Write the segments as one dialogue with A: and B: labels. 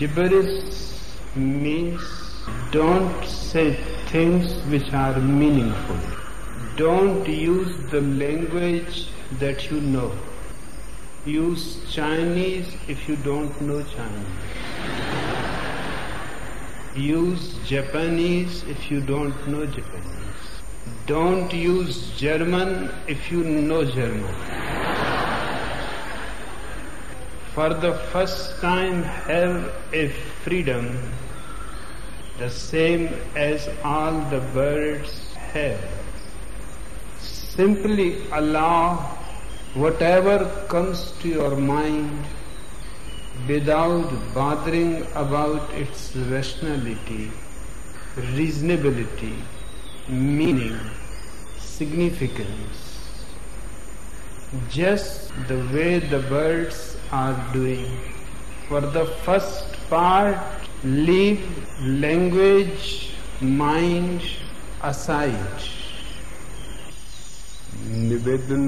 A: Gibberish means don't say things which are meaningful. Don't use the language that you know. Use Chinese if you don't know Chinese. Use Japanese if you don't know Japanese. Don't use German if you know German. For the first time have a freedom the same as all the birds have. Simply allow whatever comes to your mind without bothering about its rationality, reasonability, meaning, significance. Just the way the birds are doing. For the first part, leave language, mind aside. निवेदन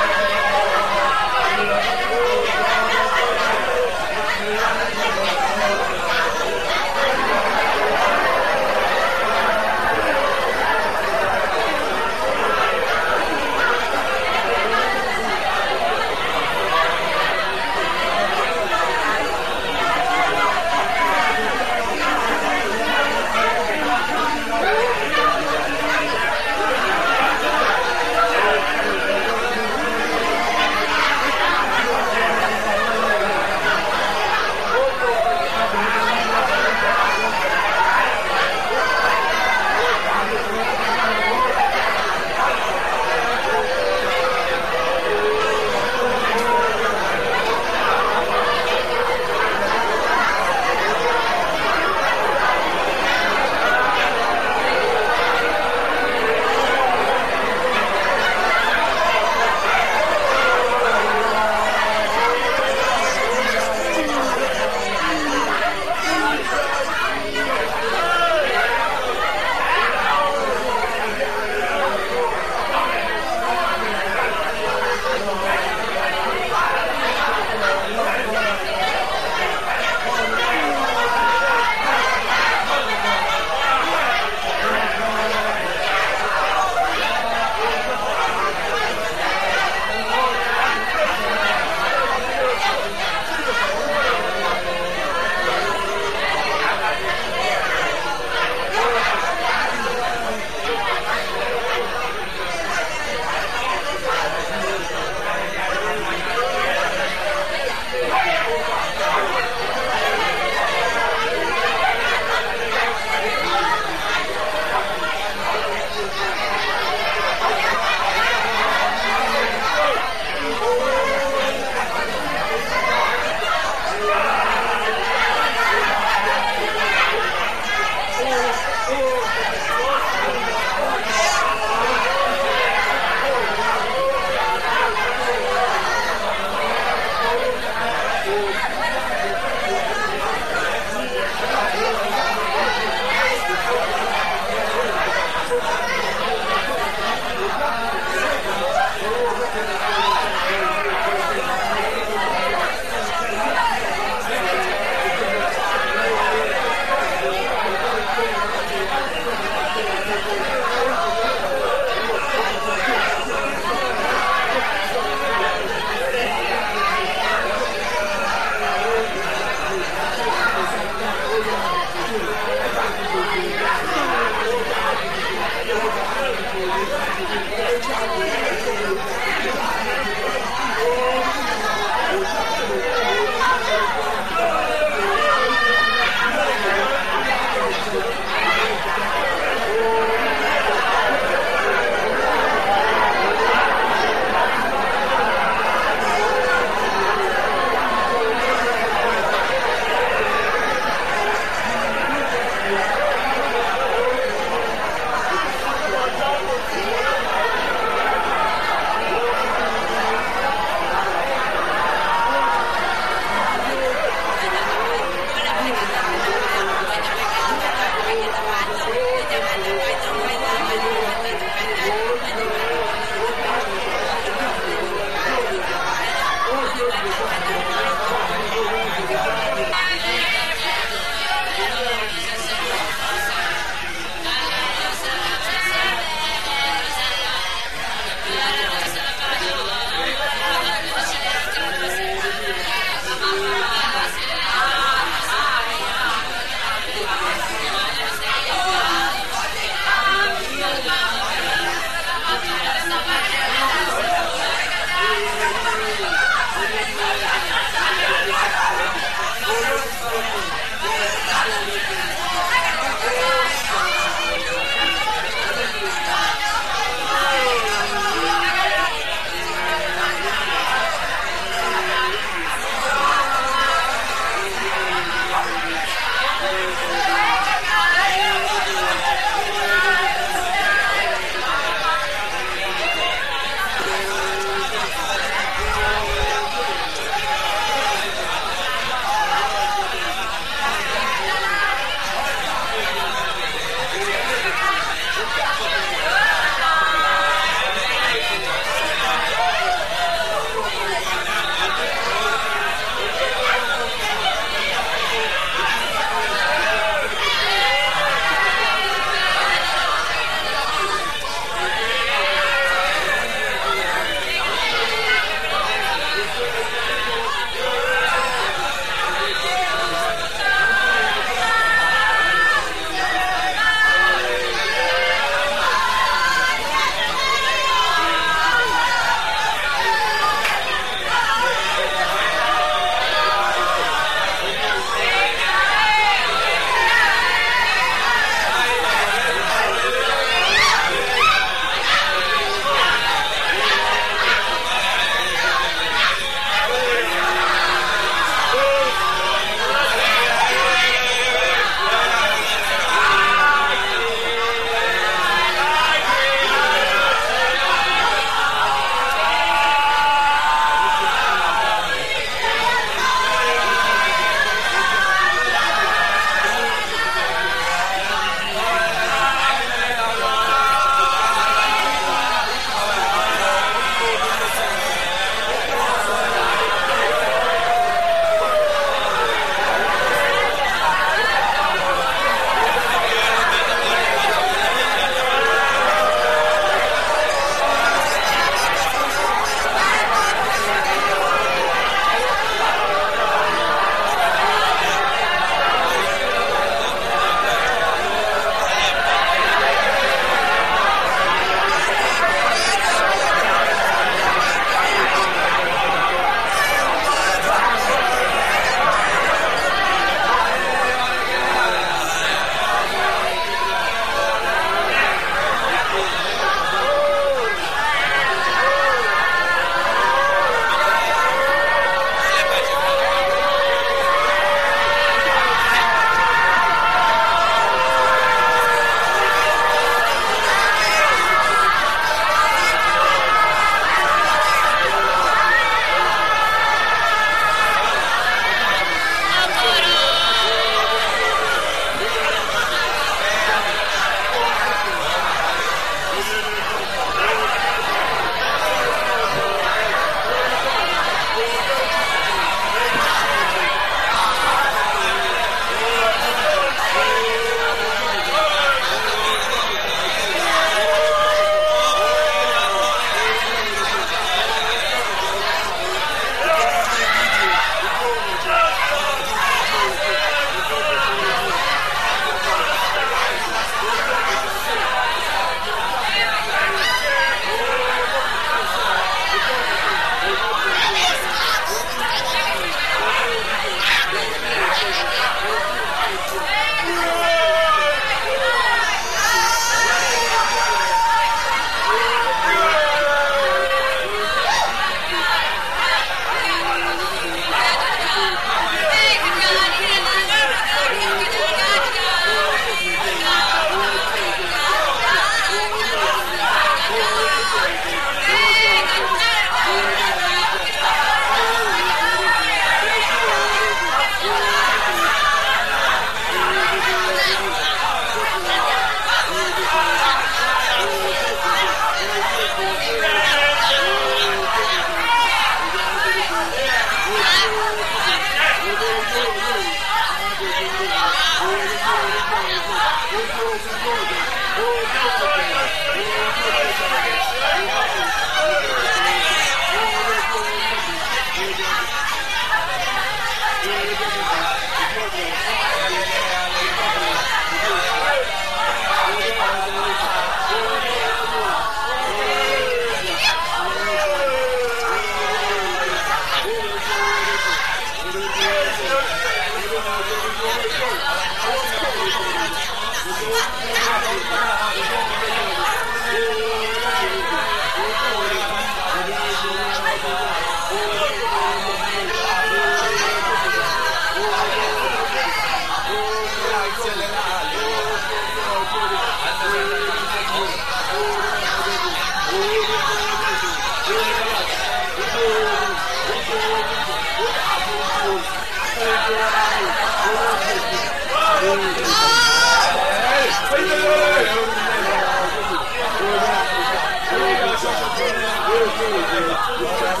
A: Yeah.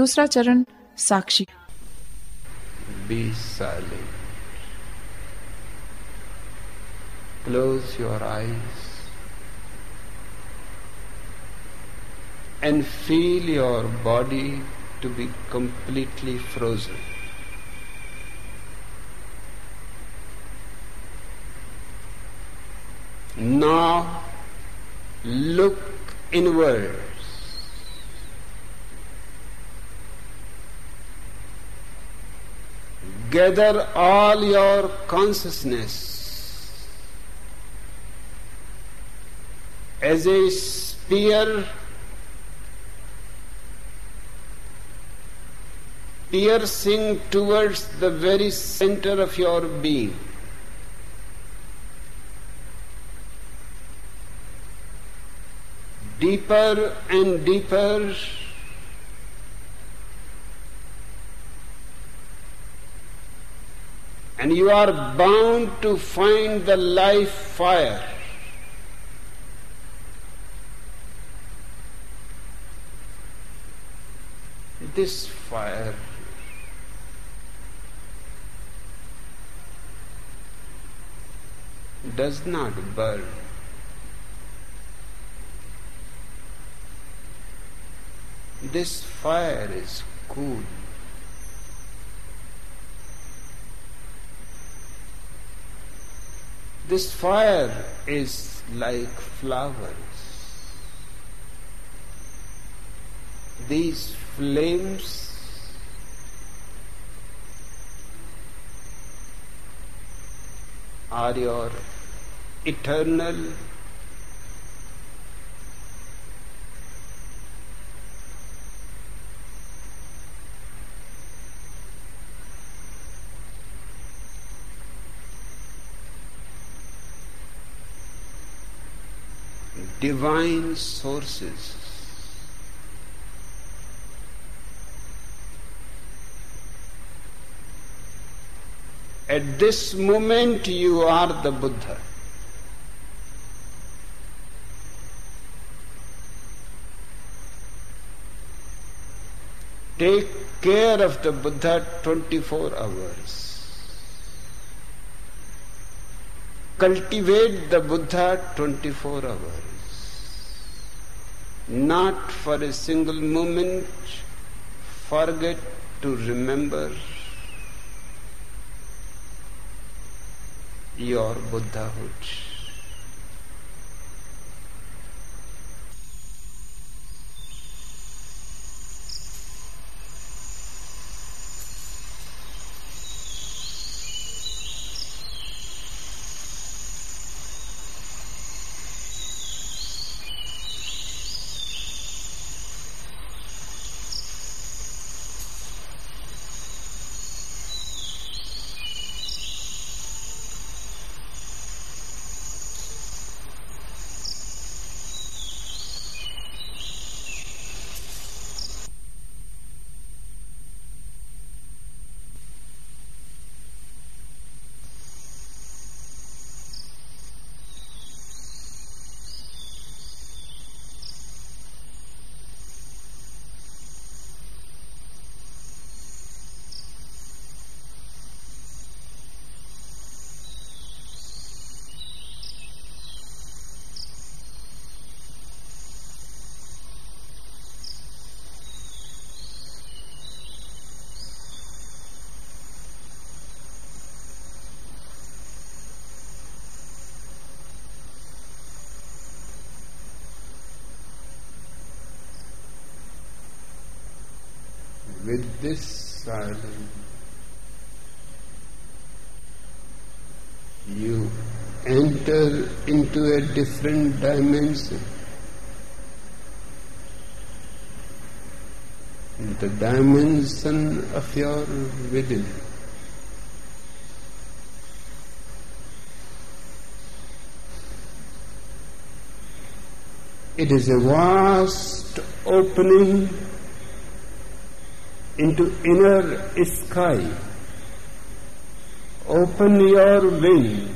B: दूसरा चरण, साक्षी।
A: बीस साल close your eyes and feel your body to be completely frozen Now, look inward. Gather all your consciousness as a spear piercing towards the very center of your being. Deeper and deeper. And you are bound to find the life fire. This fire does not burn. This fire is cool. This fire is like flowers. These flames are your eternal, divine sources. At this moment, you are the Buddha. Take care of the Buddha 24 hours. Cultivate the Buddha 24 hours not for a single moment forget to remember your Buddhahood. with this silence, you enter into a different dimension. The dimension of your within. It is a vast opening into inner sky. Open your wing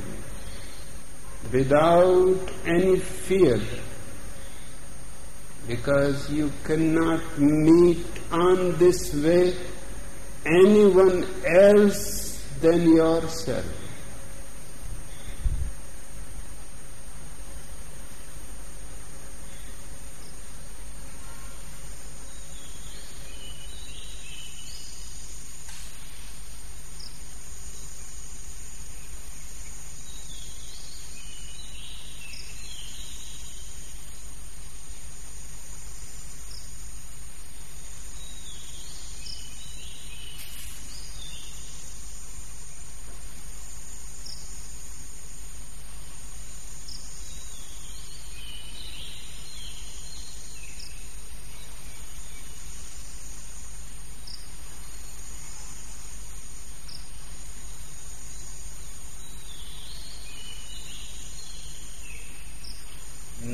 A: without any fear because you cannot meet on this way anyone else than yourself.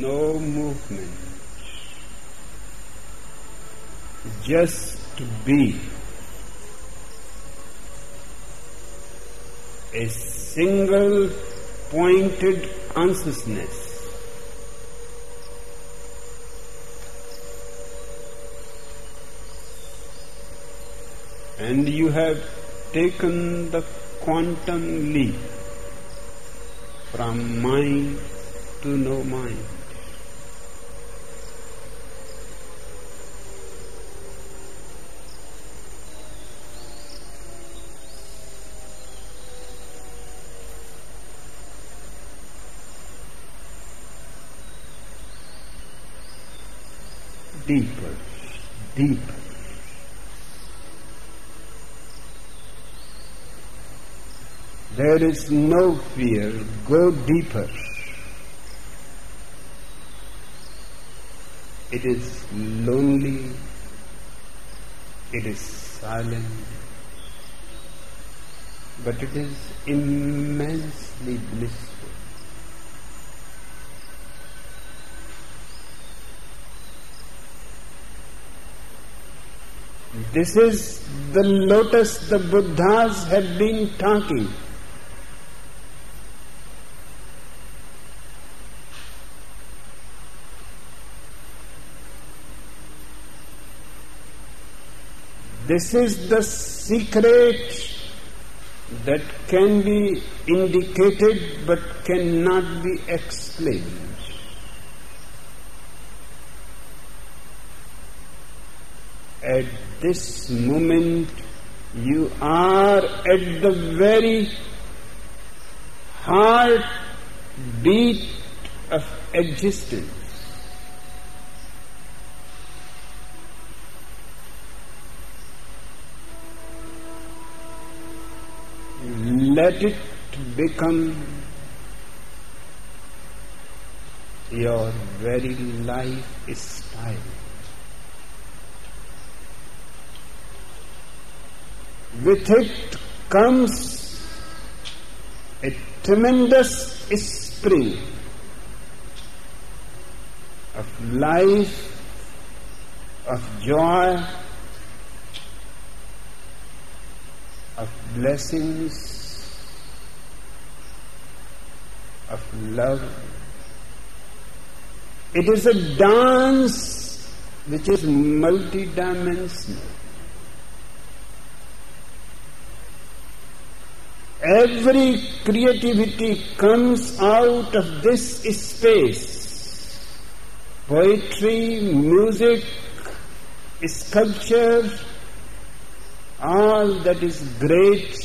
A: no movement. Just to be. A single pointed consciousness. And you have taken the quantum leap from mind to no mind. deeper, deeper. There is no fear, go deeper. It is lonely, it is silent, but it is immensely blissful. This is the lotus the Buddhas have been talking. This is the secret that can be indicated but cannot be explained. At this moment, you are at the very heart beat of existence. Let it become your very life style. With it comes a tremendous spring of life, of joy, of blessings, of love. It is a dance which is multidimensional. Every creativity comes out of this space. Poetry, music, sculpture, all that is great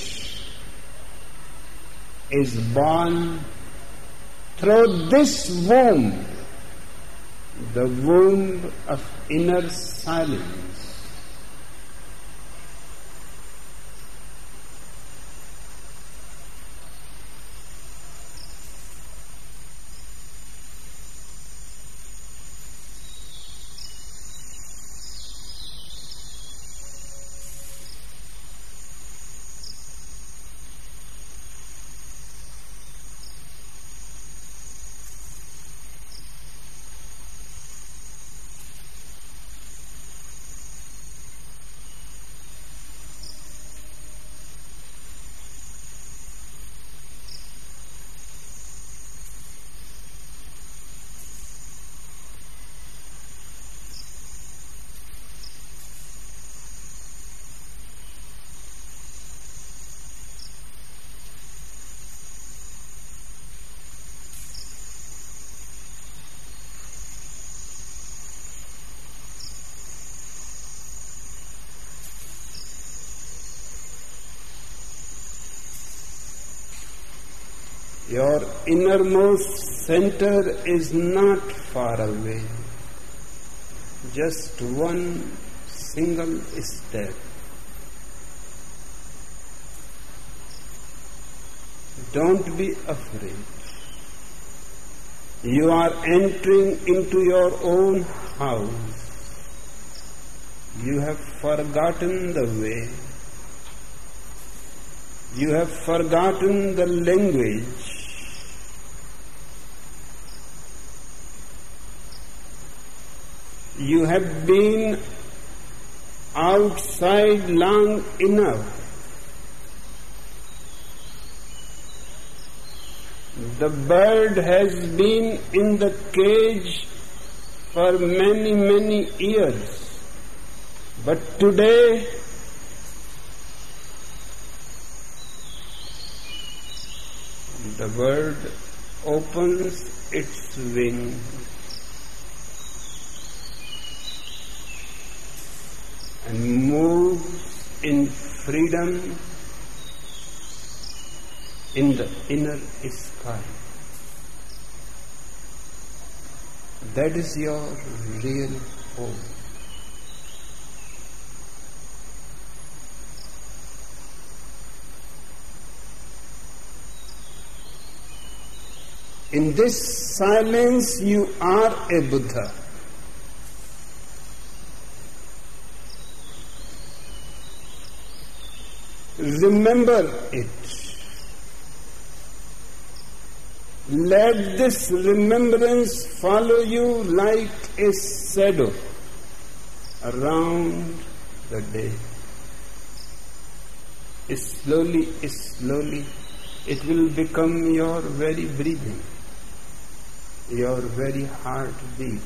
A: is born through this womb, the womb of inner silence. Your innermost center is not far away. Just one single step. Don't be afraid. You are entering into your own house. You have forgotten the way. You have forgotten the language. You have been outside long enough. The bird has been in the cage for many, many years. But today, the bird opens its wings and moves in freedom in the inner sky. That is your real home. In this silence, you are a Buddha. Remember it. Let this remembrance follow you like a shadow around the day. Slowly, slowly, it will become your very breathing, your very heartbeat.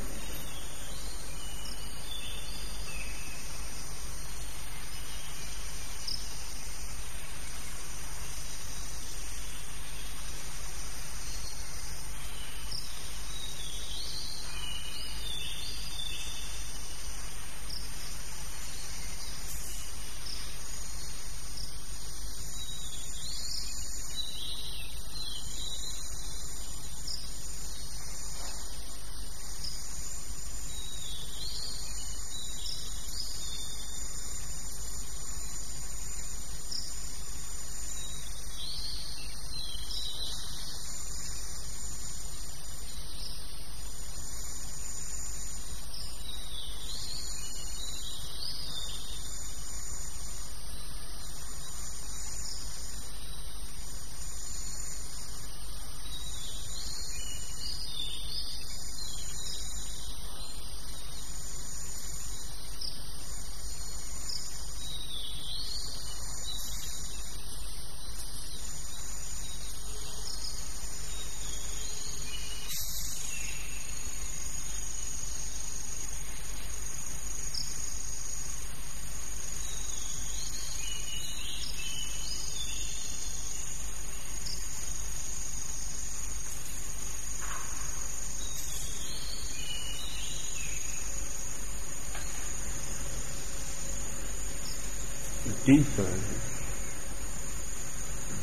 A: Deeper,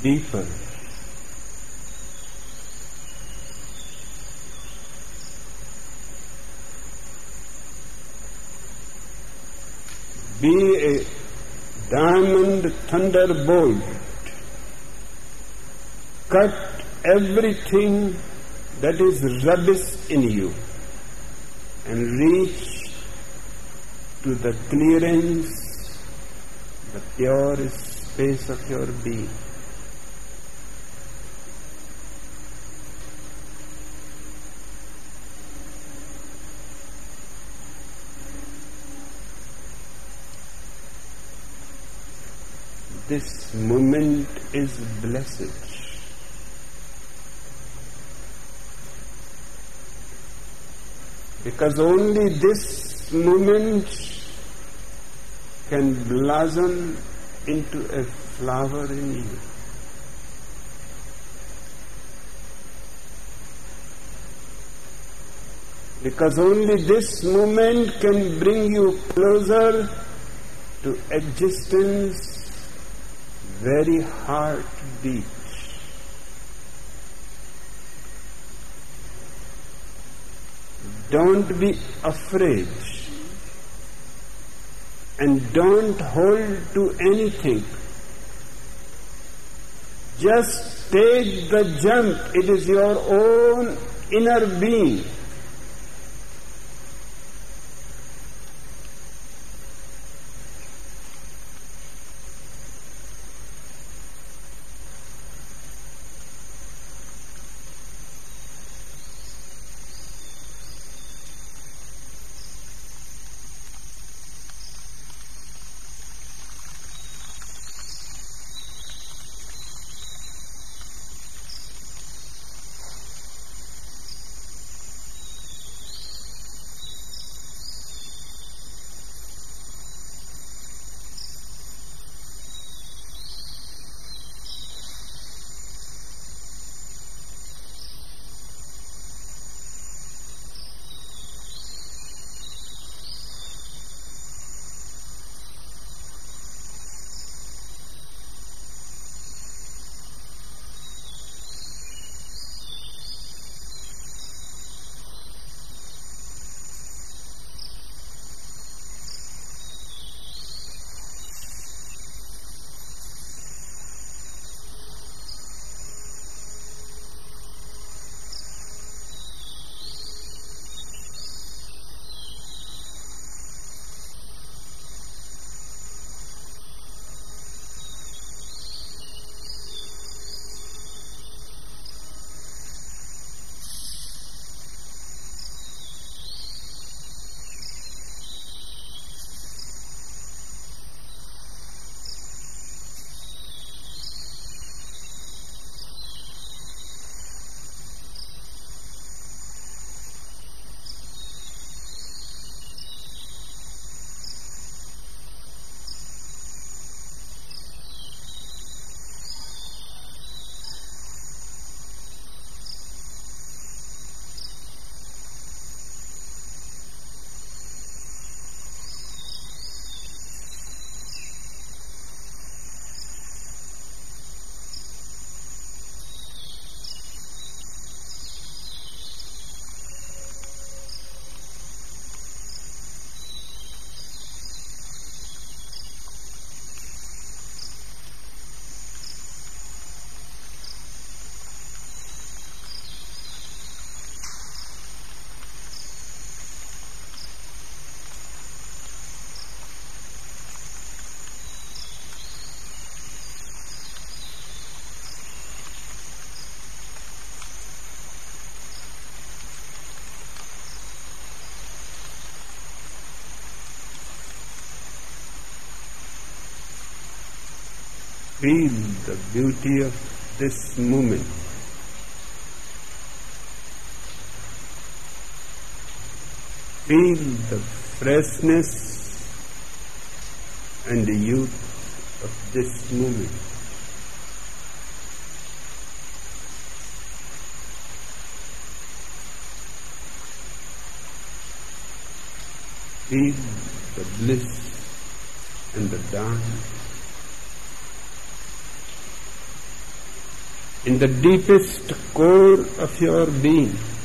A: deeper. Be a diamond thunderbolt. Cut everything that is rubbish in you and reach to the clearance pure space of your being. This moment is blessed. Because only this moment can blossom into a flower in you. Because only this moment can bring you closer to existence very heartbeat. Don't be afraid and don't hold to anything. Just take the jump. It is your own inner being. Feel the beauty of this moment. Feel the freshness and the youth of this moment. Feel the bliss and the dance. In the deepest core of your being.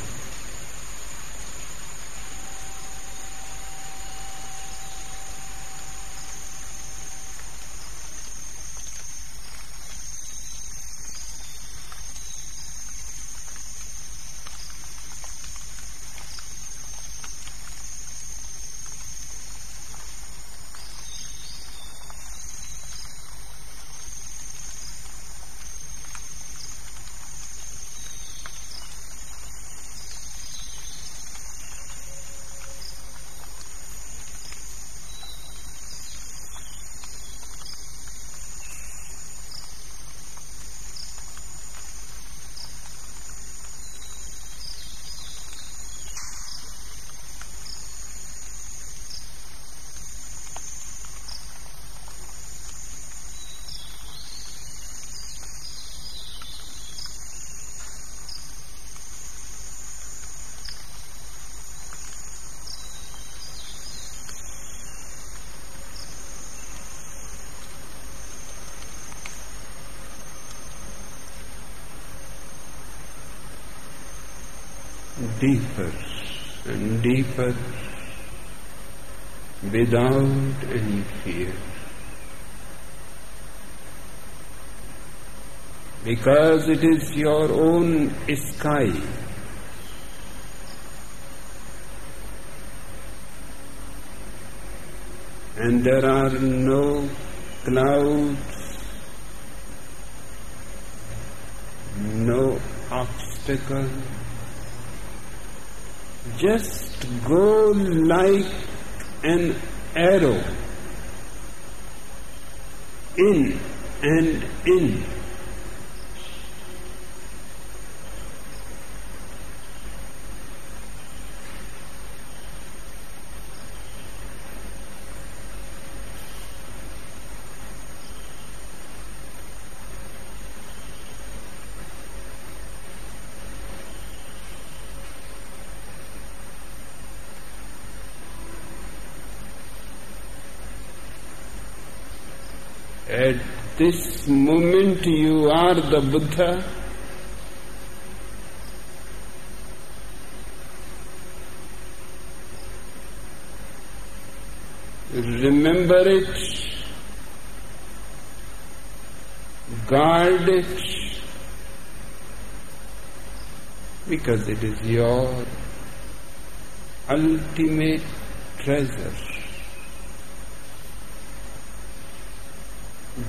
A: Deeper and deeper without any fear. Because it is your own sky. And there are no clouds, no obstacles just go like an arrow in and in. At this moment you are the Buddha. Remember it, guard it, because it is your ultimate treasure.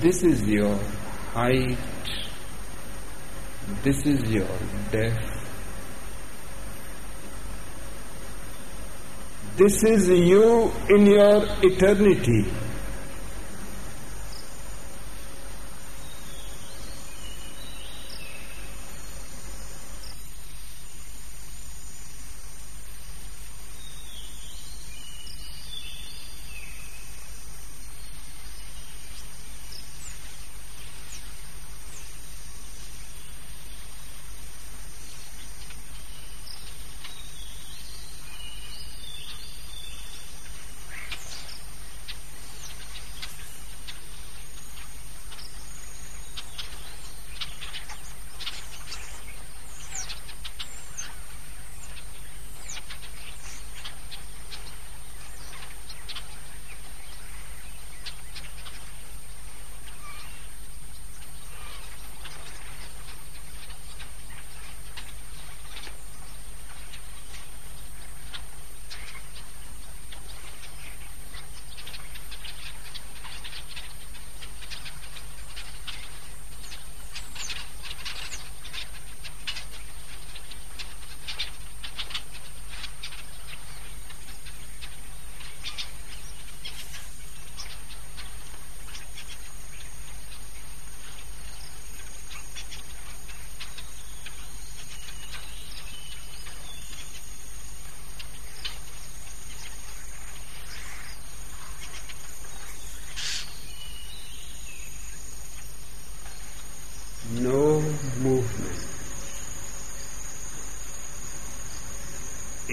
A: This is your height. This is your depth. This is you in your eternity.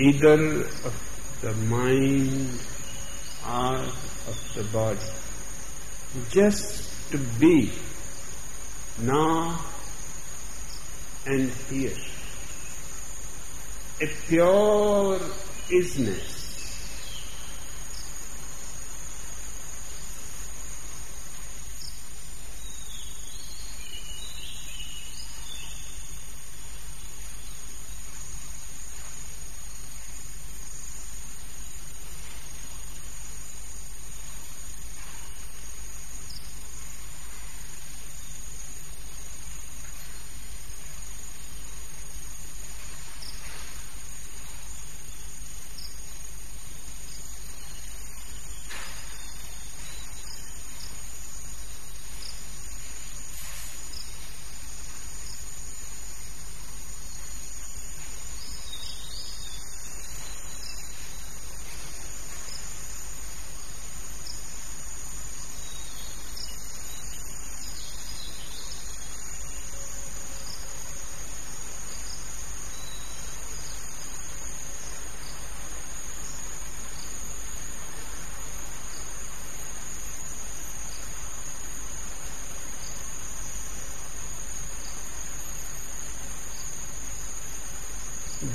A: Either of the mind or of the body. Just to be now and here. A pure isness.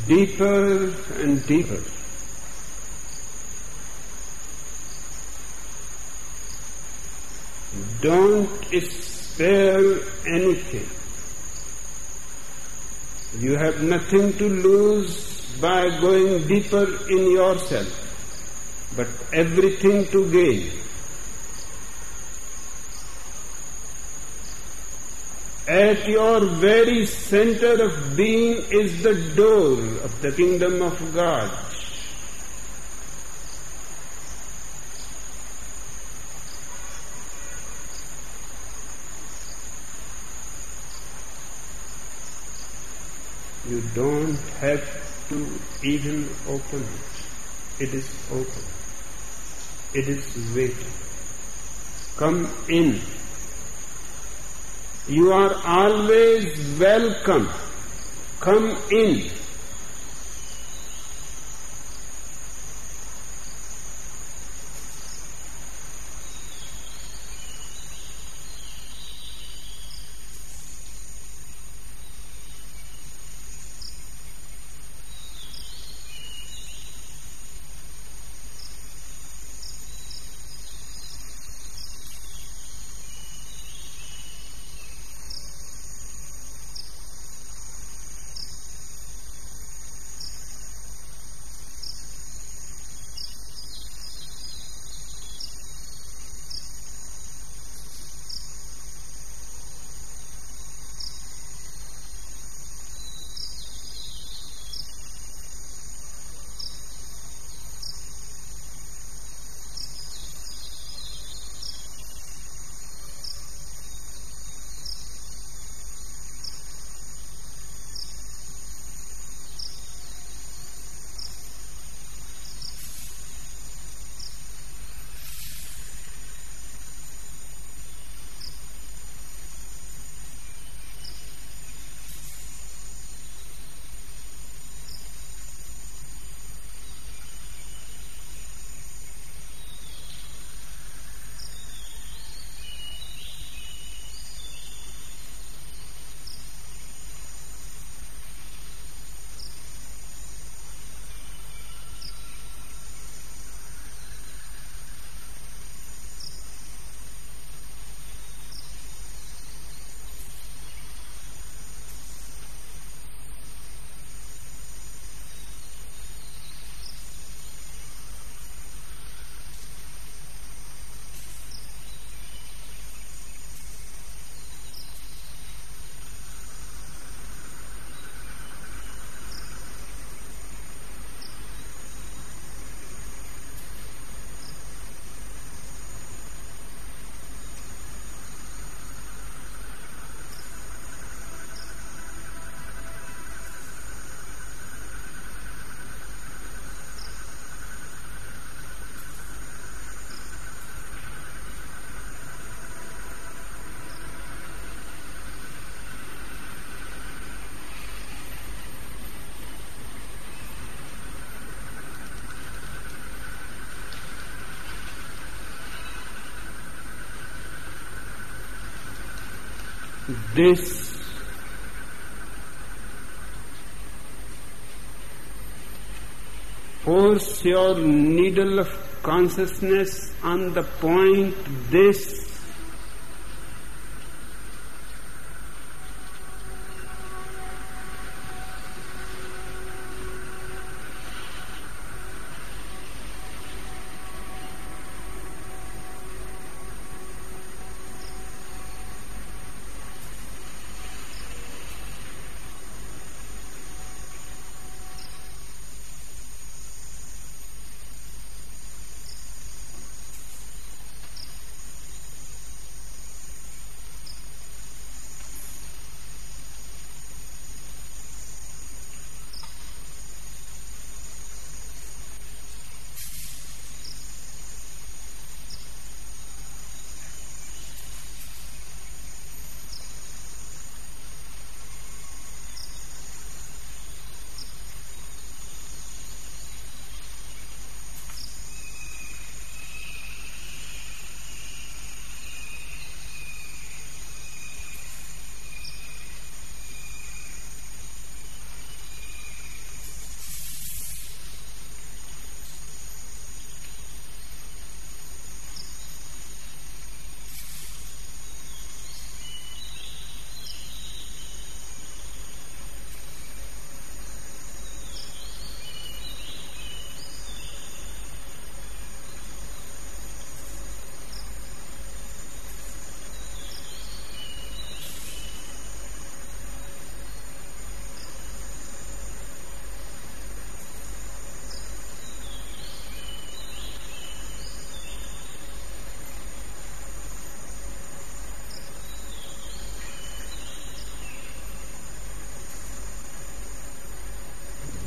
A: Deeper and deeper. Don't spare anything. You have nothing to lose by going deeper in yourself, but everything to gain. At your very center of being is the door of the kingdom of God. You don't have to even open it. It is open. It is waiting. Come in. You are always welcome. Come in. This force your needle of consciousness on the point this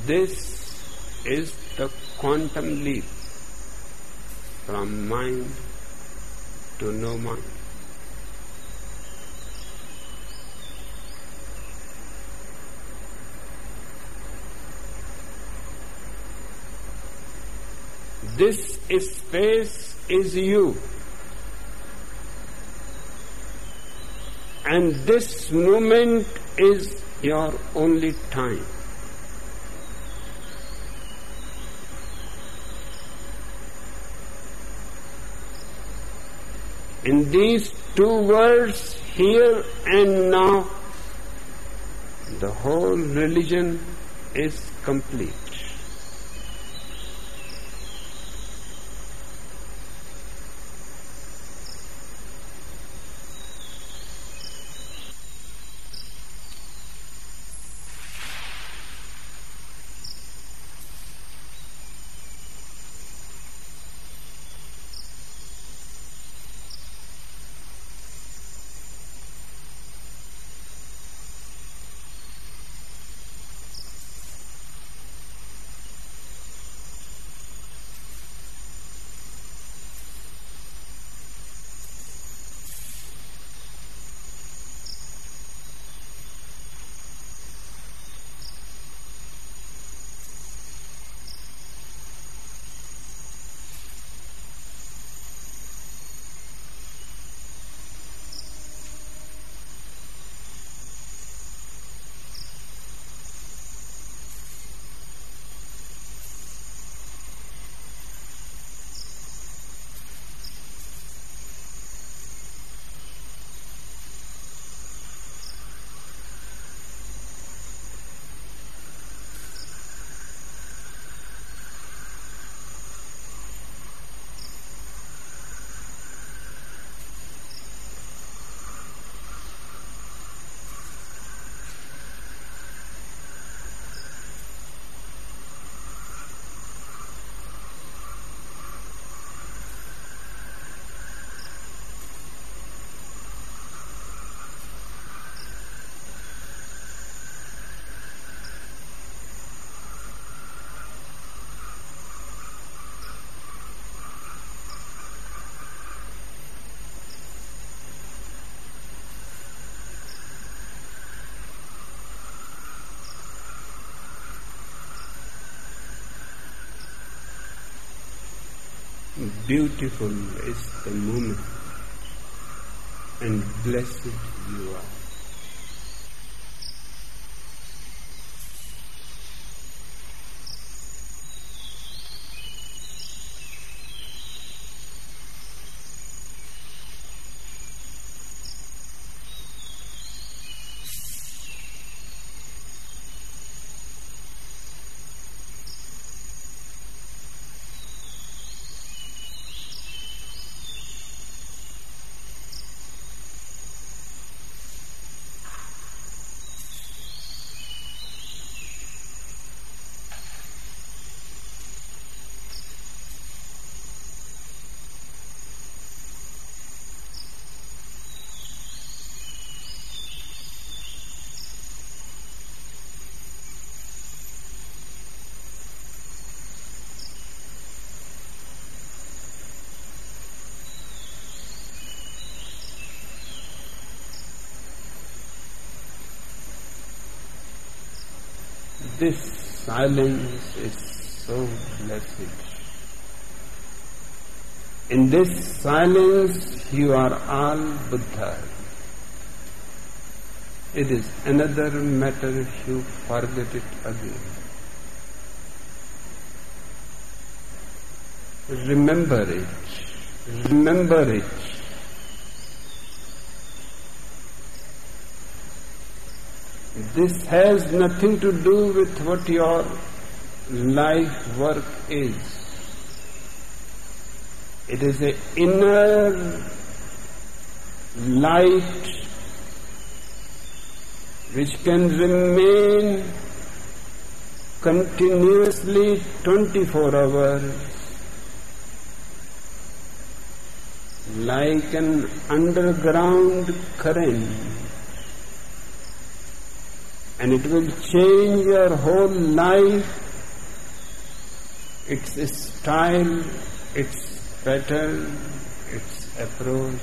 A: This is the quantum leap from mind to no mind. This space is you. And this moment is your only time. In these two words, here and now, the whole religion is complete. Beautiful is the moment and blessed you are. this silence is so blessed. In this silence, you are all Buddha. It is another matter if you forget it again. Remember it. Remember it. This has nothing to do with what your life work is. It is an inner light which can remain continuously 24 hours like an underground current and it will change your whole life, its style, its pattern, its approach.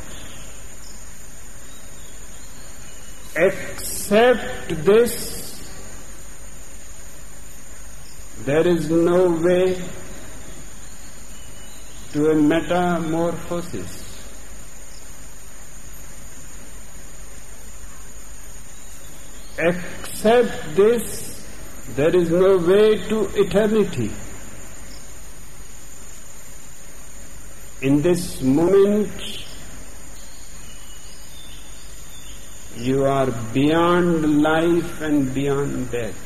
A: Accept this. There is no way to a metamorphosis. Except this, there is no way to eternity. In this moment, you are beyond life and beyond death.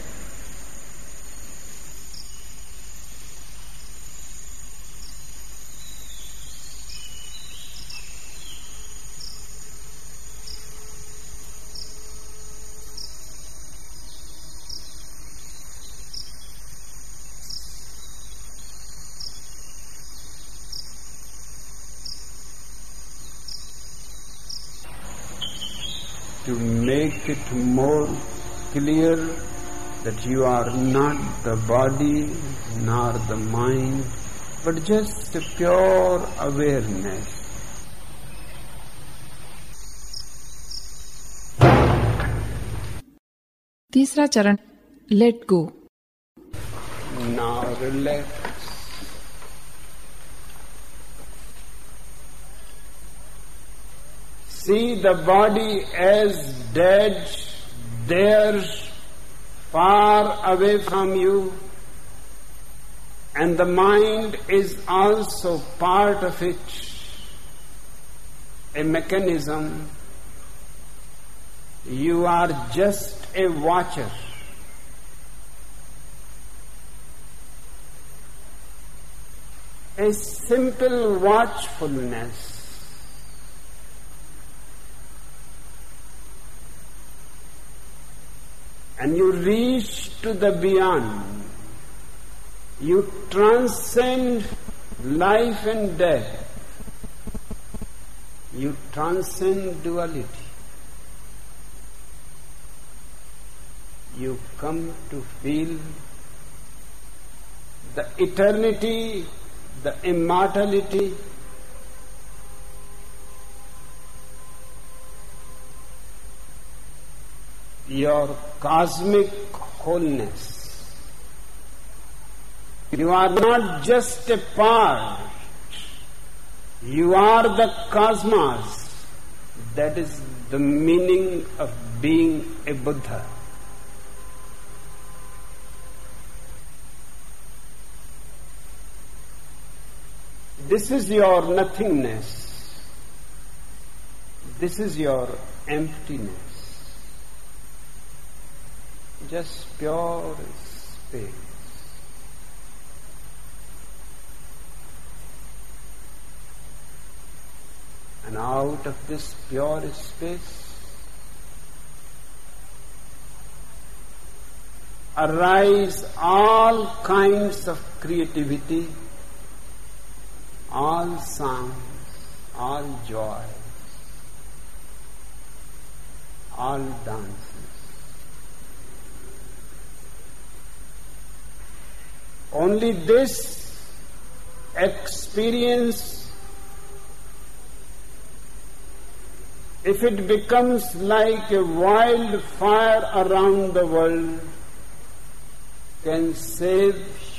A: It more clear that you are not the body nor the mind, but just a pure awareness.
B: तीसरा चरण let go
A: Now relax. See the body as dead, there, far away from you, and the mind is also part of it, a mechanism. You are just a watcher. A simple watchfulness. And you reach to the beyond. You transcend life and death. You transcend duality. You come to feel the eternity, the immortality, your cosmic wholeness. You are not just a part, you are the cosmos. That is the meaning of being a Buddha. This is your nothingness. This is your emptiness just pure space. And out of this pure space arise all kinds of creativity, all sounds, all joy, all dance. Only this experience, if it becomes like a wildfire around the world, can save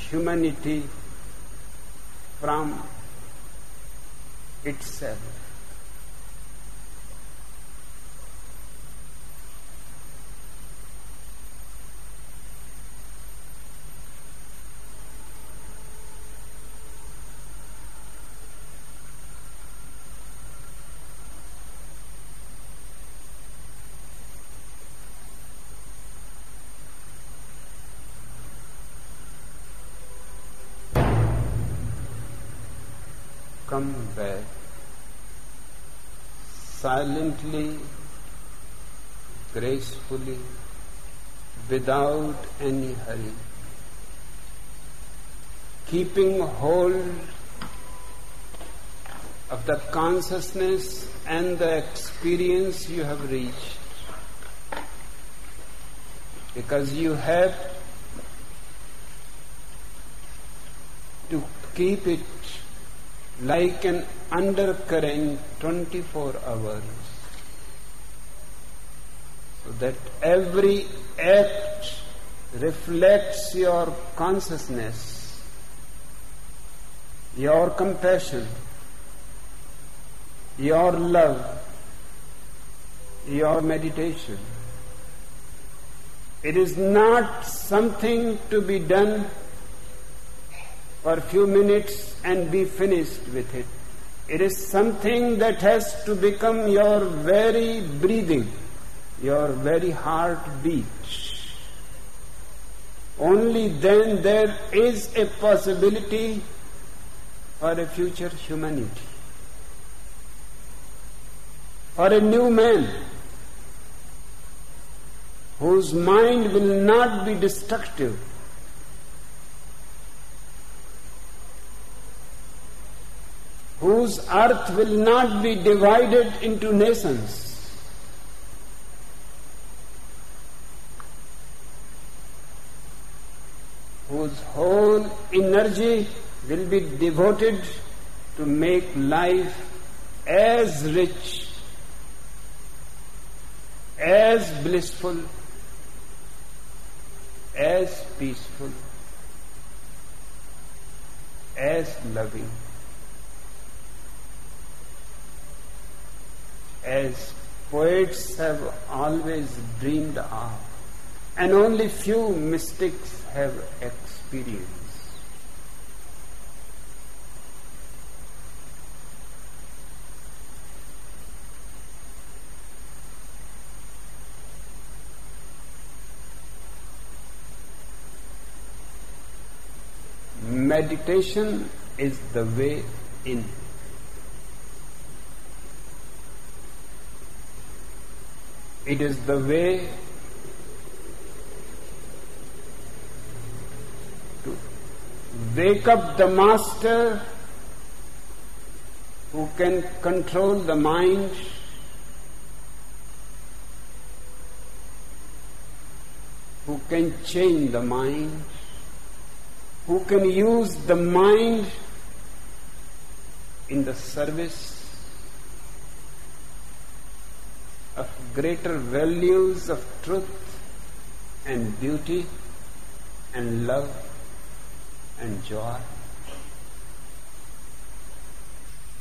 A: humanity from itself. come back silently, gracefully, without any hurry, keeping hold of the consciousness and the experience you have reached. Because you have to keep it like an undercurrent 24 hours. So that every act reflects your consciousness, your compassion, your love, your meditation. It is not something to be done for a few minutes and be finished with it. It is something that has to become your very breathing, your very heartbeat. Only then there is a possibility for a future humanity, for a new man whose mind will not be destructive whose earth will not be divided into nations. Whose whole energy will be devoted to make life as rich, as blissful, as peaceful, as loving. As poets have always dreamed of, and only few mystics have experienced. Meditation is the way in. It is the way to wake up the master who can control the mind. Who can change the mind. Who can use the mind in the service of greater values of truth and beauty and love and joy.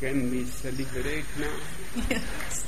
A: Can we celebrate now?
B: Yes.